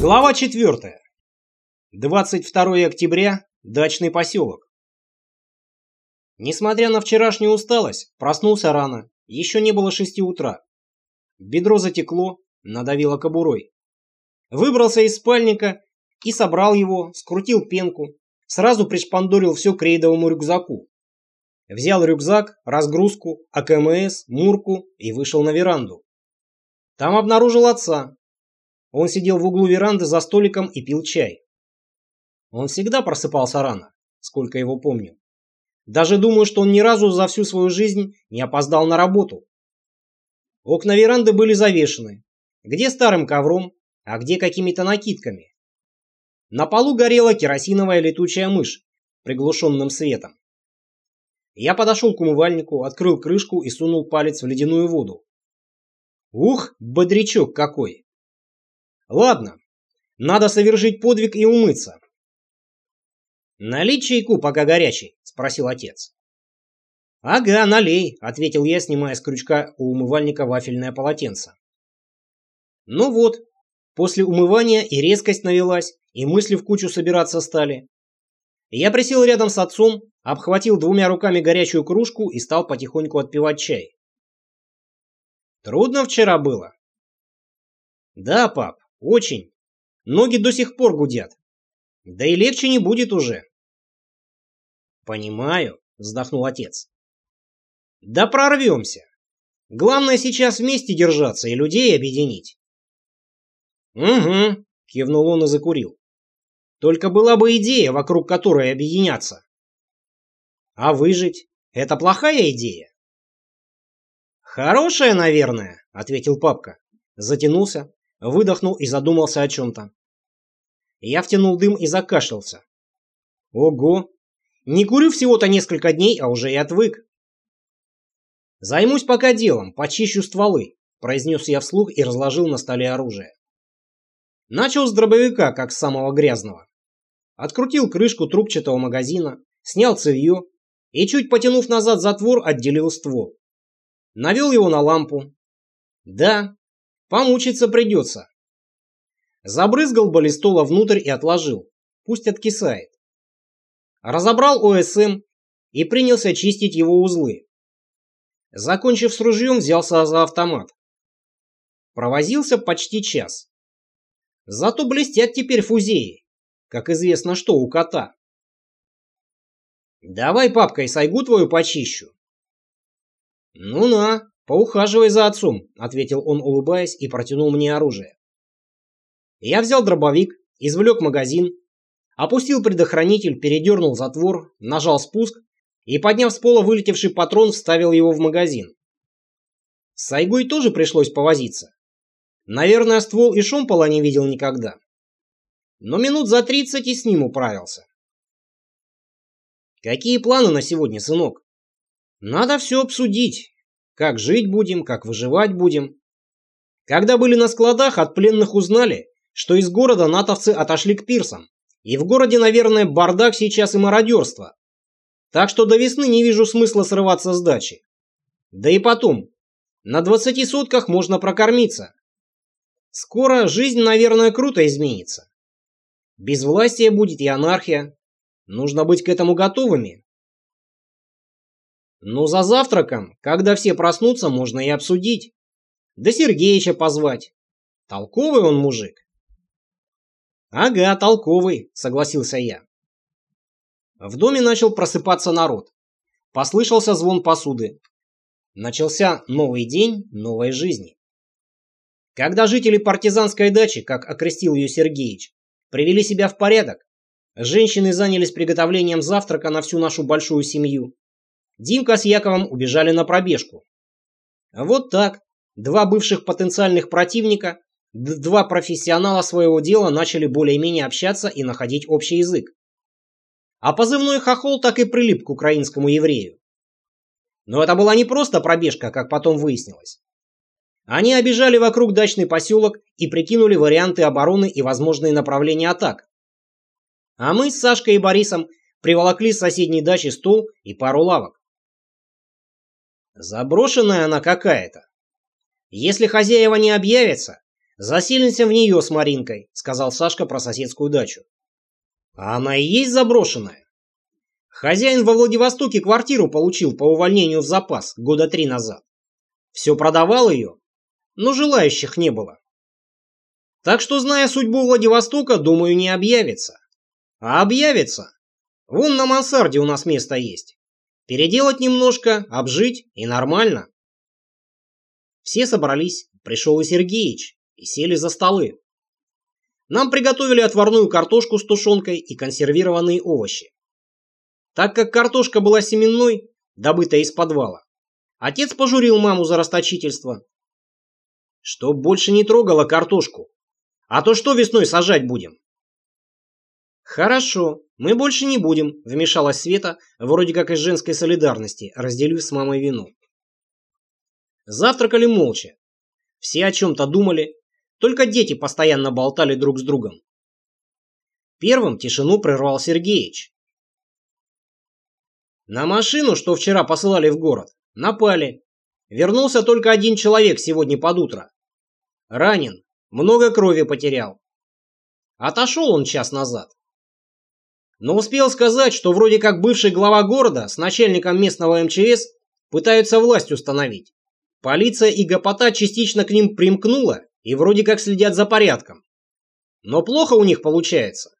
Глава 4. 22 октября. Дачный поселок. Несмотря на вчерашнюю усталость, проснулся рано. Еще не было шести утра. Бедро затекло, надавило кобурой. Выбрался из спальника и собрал его, скрутил пенку, сразу пришпандорил все к рейдовому рюкзаку. Взял рюкзак, разгрузку, АКМС, Мурку и вышел на веранду. Там обнаружил отца. Он сидел в углу веранды за столиком и пил чай. Он всегда просыпался рано, сколько его помню. Даже думаю, что он ни разу за всю свою жизнь не опоздал на работу. Окна веранды были завешены. Где старым ковром, а где какими-то накидками. На полу горела керосиновая летучая мышь приглушенным светом. Я подошел к умывальнику, открыл крышку и сунул палец в ледяную воду. Ух, бодрячок какой! Ладно, надо совершить подвиг и умыться. «Налить чайку, пока горячий?» – спросил отец. «Ага, налей», – ответил я, снимая с крючка у умывальника вафельное полотенце. Ну вот, после умывания и резкость навелась, и мысли в кучу собираться стали. Я присел рядом с отцом, обхватил двумя руками горячую кружку и стал потихоньку отпивать чай. Трудно вчера было? Да, пап, очень. Ноги до сих пор гудят. Да и легче не будет уже. Понимаю, вздохнул отец. Да прорвемся. Главное сейчас вместе держаться и людей объединить. Угу, кивнул он и закурил. Только была бы идея, вокруг которой объединяться. А выжить – это плохая идея? Хорошая, наверное, ответил папка. Затянулся, выдохнул и задумался о чем-то. Я втянул дым и закашлялся. Ого! Не курю всего-то несколько дней, а уже и отвык. Займусь пока делом, почищу стволы, произнес я вслух и разложил на столе оружие. Начал с дробовика, как с самого грязного. Открутил крышку трубчатого магазина, снял цевье и, чуть потянув назад затвор, отделил ствол. Навел его на лампу. Да, помучиться придется. Забрызгал баллистола внутрь и отложил. Пусть откисает. Разобрал ОСМ и принялся чистить его узлы. Закончив с ружьем, взялся за автомат. Провозился почти час. Зато блестят теперь фузеи. Как известно, что у кота. Давай, папка, и сайгу твою почищу. Ну на, поухаживай за отцом, ответил он, улыбаясь, и протянул мне оружие. Я взял дробовик, извлек магазин, опустил предохранитель, передернул затвор, нажал спуск и, подняв с пола вылетевший патрон, вставил его в магазин. С Сайгой тоже пришлось повозиться. Наверное, ствол и шомпола не видел никогда но минут за тридцать и с ним управился. Какие планы на сегодня, сынок? Надо все обсудить. Как жить будем, как выживать будем. Когда были на складах, от пленных узнали, что из города натовцы отошли к пирсам. И в городе, наверное, бардак сейчас и мародерство. Так что до весны не вижу смысла срываться с дачи. Да и потом, на двадцати сотках можно прокормиться. Скоро жизнь, наверное, круто изменится. Безвластие будет и анархия. Нужно быть к этому готовыми. Но за завтраком, когда все проснутся, можно и обсудить. Да Сергеича позвать. Толковый он мужик. Ага, толковый, согласился я. В доме начал просыпаться народ. Послышался звон посуды. Начался новый день новой жизни. Когда жители партизанской дачи, как окрестил ее Сергеич, привели себя в порядок. Женщины занялись приготовлением завтрака на всю нашу большую семью. Димка с Яковом убежали на пробежку. Вот так. Два бывших потенциальных противника, два профессионала своего дела начали более-менее общаться и находить общий язык. А позывной хохол так и прилип к украинскому еврею. Но это была не просто пробежка, как потом выяснилось. Они обижали вокруг дачный поселок и прикинули варианты обороны и возможные направления атак. А мы с Сашкой и Борисом приволокли с соседней дачи стол и пару лавок. Заброшенная она какая-то. Если хозяева не объявятся, заселимся в нее с Маринкой, сказал Сашка про соседскую дачу. А она и есть заброшенная. Хозяин во Владивостоке квартиру получил по увольнению в запас года три назад. Все продавал ее, но желающих не было. Так что, зная судьбу Владивостока, думаю, не объявится. А объявится. Вон на мансарде у нас место есть. Переделать немножко, обжить и нормально. Все собрались, пришел и Сергеич, и сели за столы. Нам приготовили отварную картошку с тушенкой и консервированные овощи. Так как картошка была семенной, добытая из подвала, отец пожурил маму за расточительство. Чтоб больше не трогала картошку. А то что весной сажать будем? Хорошо, мы больше не будем, вмешалась Света, вроде как из женской солидарности, разделив с мамой вину. Завтракали молча. Все о чем-то думали, только дети постоянно болтали друг с другом. Первым тишину прервал Сергеич. На машину, что вчера посылали в город, напали. Вернулся только один человек сегодня под утро. Ранен, много крови потерял. Отошел он час назад. Но успел сказать, что вроде как бывший глава города с начальником местного МЧС пытаются власть установить. Полиция и гопота частично к ним примкнула и вроде как следят за порядком. Но плохо у них получается.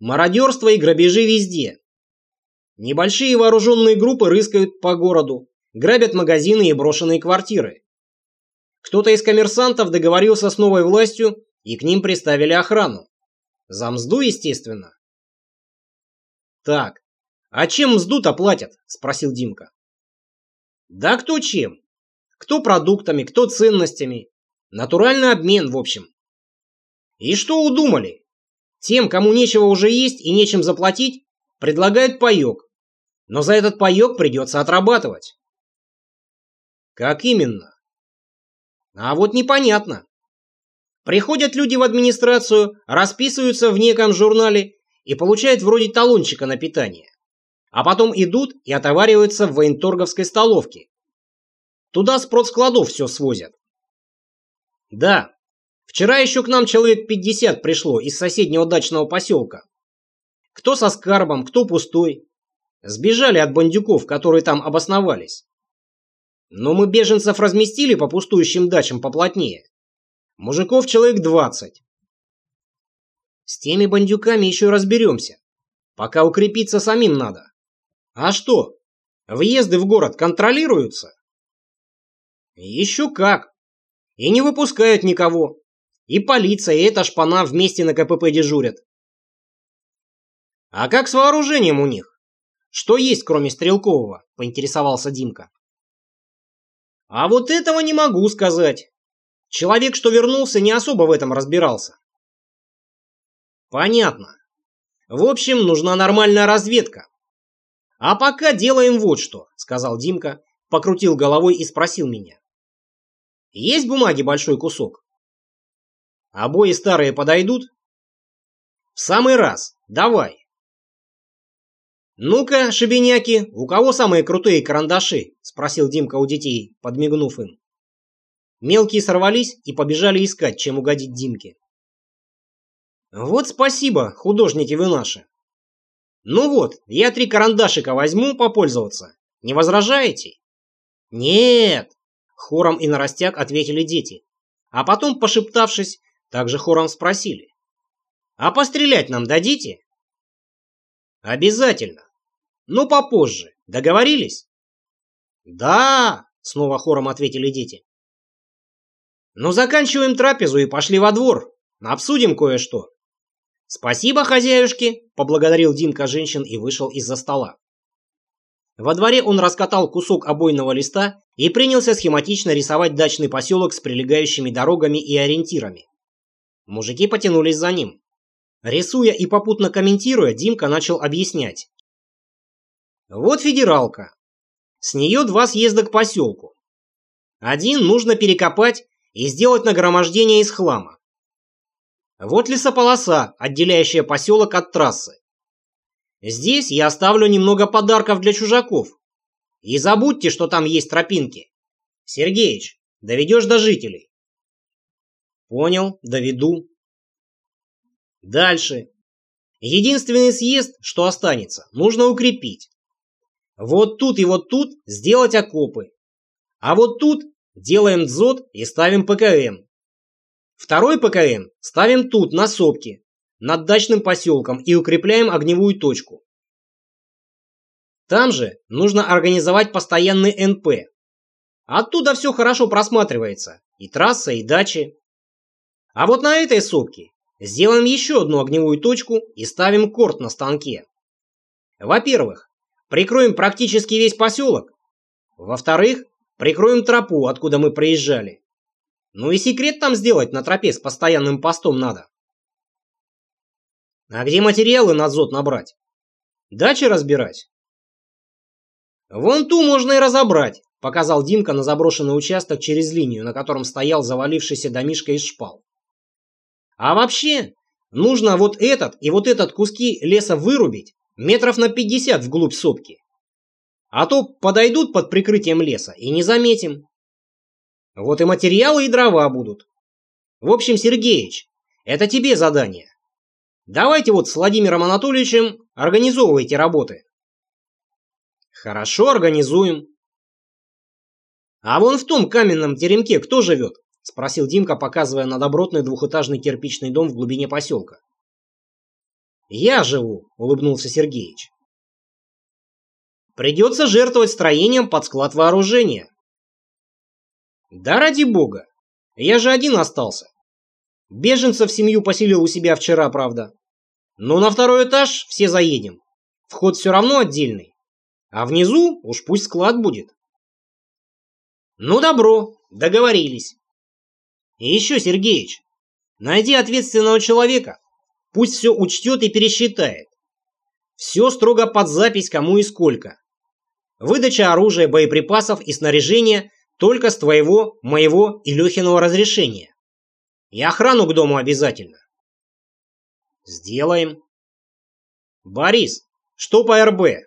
Мародерство и грабежи везде. Небольшие вооруженные группы рыскают по городу, грабят магазины и брошенные квартиры. Кто-то из коммерсантов договорился с новой властью, и к ним приставили охрану. За мзду, естественно. «Так, а чем мзду-то платят?» – спросил Димка. «Да кто чем. Кто продуктами, кто ценностями. Натуральный обмен, в общем. И что удумали? Тем, кому нечего уже есть и нечем заплатить, предлагают паёк. Но за этот паёк придется отрабатывать. Как именно? А вот непонятно. Приходят люди в администрацию, расписываются в неком журнале и получают вроде талончика на питание. А потом идут и отовариваются в военторговской столовке. Туда с продскладов все свозят. Да, вчера еще к нам человек 50 пришло из соседнего дачного поселка. Кто со скарбом, кто пустой. Сбежали от бандюков, которые там обосновались. Но мы беженцев разместили по пустующим дачам поплотнее. Мужиков человек 20. С теми бандюками еще разберемся. Пока укрепиться самим надо. А что, въезды в город контролируются? Еще как. И не выпускают никого. И полиция, и эта шпана вместе на КПП дежурят. А как с вооружением у них? Что есть, кроме стрелкового? Поинтересовался Димка. А вот этого не могу сказать. Человек, что вернулся, не особо в этом разбирался. Понятно. В общем, нужна нормальная разведка. А пока делаем вот что, сказал Димка, покрутил головой и спросил меня. Есть бумаги большой кусок? Обои старые подойдут? В самый раз, давай. «Ну-ка, шибеняки, у кого самые крутые карандаши?» – спросил Димка у детей, подмигнув им. Мелкие сорвались и побежали искать, чем угодить Димке. «Вот спасибо, художники вы наши. Ну вот, я три карандашика возьму попользоваться. Не возражаете?» «Нет!» – хором и нарастяк ответили дети. А потом, пошептавшись, также хором спросили. «А пострелять нам дадите?» «Обязательно!» Но попозже. Договорились? Да, снова хором ответили дети. Ну, заканчиваем трапезу и пошли во двор. Обсудим кое-что. Спасибо, хозяюшки, поблагодарил Димка женщин и вышел из-за стола. Во дворе он раскатал кусок обойного листа и принялся схематично рисовать дачный поселок с прилегающими дорогами и ориентирами. Мужики потянулись за ним. Рисуя и попутно комментируя, Димка начал объяснять. Вот федералка. С нее два съезда к поселку. Один нужно перекопать и сделать нагромождение из хлама. Вот лесополоса, отделяющая поселок от трассы. Здесь я оставлю немного подарков для чужаков. И забудьте, что там есть тропинки. Сергеич, доведешь до жителей. Понял, доведу. Дальше. Единственный съезд, что останется, нужно укрепить. Вот тут и вот тут сделать окопы. А вот тут делаем дзот и ставим ПКМ. Второй ПКМ ставим тут, на сопке, над дачным поселком и укрепляем огневую точку. Там же нужно организовать постоянный НП. Оттуда все хорошо просматривается, и трасса, и дачи. А вот на этой сопке сделаем еще одну огневую точку и ставим корт на станке. Во-первых, прикроем практически весь поселок. Во-вторых, прикроем тропу, откуда мы приезжали. Ну и секрет там сделать на тропе с постоянным постом надо. А где материалы на зод набрать? Дачи разбирать? Вон ту можно и разобрать, показал Димка на заброшенный участок через линию, на котором стоял завалившийся домишка из шпал. А вообще, нужно вот этот и вот этот куски леса вырубить метров на 50 вглубь сопки. А то подойдут под прикрытием леса и не заметим. Вот и материалы, и дрова будут. В общем, Сергеич, это тебе задание. Давайте вот с Владимиром Анатольевичем организовывайте работы. Хорошо, организуем. А вон в том каменном теремке кто живет? Спросил Димка, показывая на добротный двухэтажный кирпичный дом в глубине поселка. «Я живу», — улыбнулся Сергеич. «Придется жертвовать строением под склад вооружения». «Да ради бога! Я же один остался. Беженцев семью поселил у себя вчера, правда. Но на второй этаж все заедем. Вход все равно отдельный. А внизу уж пусть склад будет». «Ну добро, договорились». И еще, Сергеич, найди ответственного человека, пусть все учтет и пересчитает. Все строго под запись кому и сколько. Выдача оружия, боеприпасов и снаряжения только с твоего, моего и Лехиного разрешения. И охрану к дому обязательно. Сделаем. Борис, что по РБ?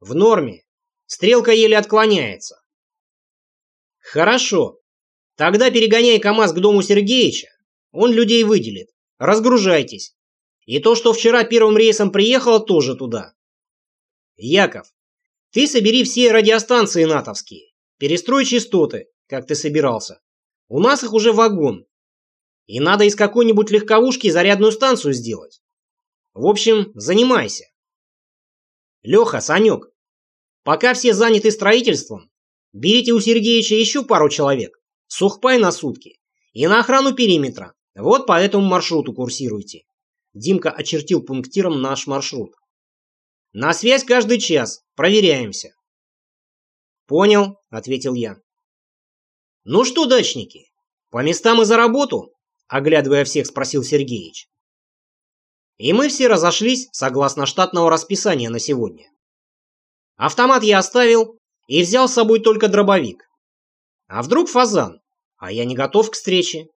В норме. Стрелка еле отклоняется. Хорошо. Тогда перегоняй КамАЗ к дому Сергеича. Он людей выделит. Разгружайтесь. И то, что вчера первым рейсом приехало, тоже туда. Яков, ты собери все радиостанции натовские. Перестрой частоты, как ты собирался. У нас их уже вагон. И надо из какой-нибудь легковушки зарядную станцию сделать. В общем, занимайся. Леха, Санек, пока все заняты строительством, берите у Сергеича еще пару человек. Сухпай на сутки. И на охрану периметра. Вот по этому маршруту курсируйте. Димка очертил пунктиром наш маршрут. На связь каждый час. Проверяемся. Понял, ответил я. Ну что, дачники, по местам и за работу? Оглядывая всех, спросил Сергеич. И мы все разошлись согласно штатного расписания на сегодня. Автомат я оставил и взял с собой только дробовик. А вдруг фазан? А я не готов к встрече.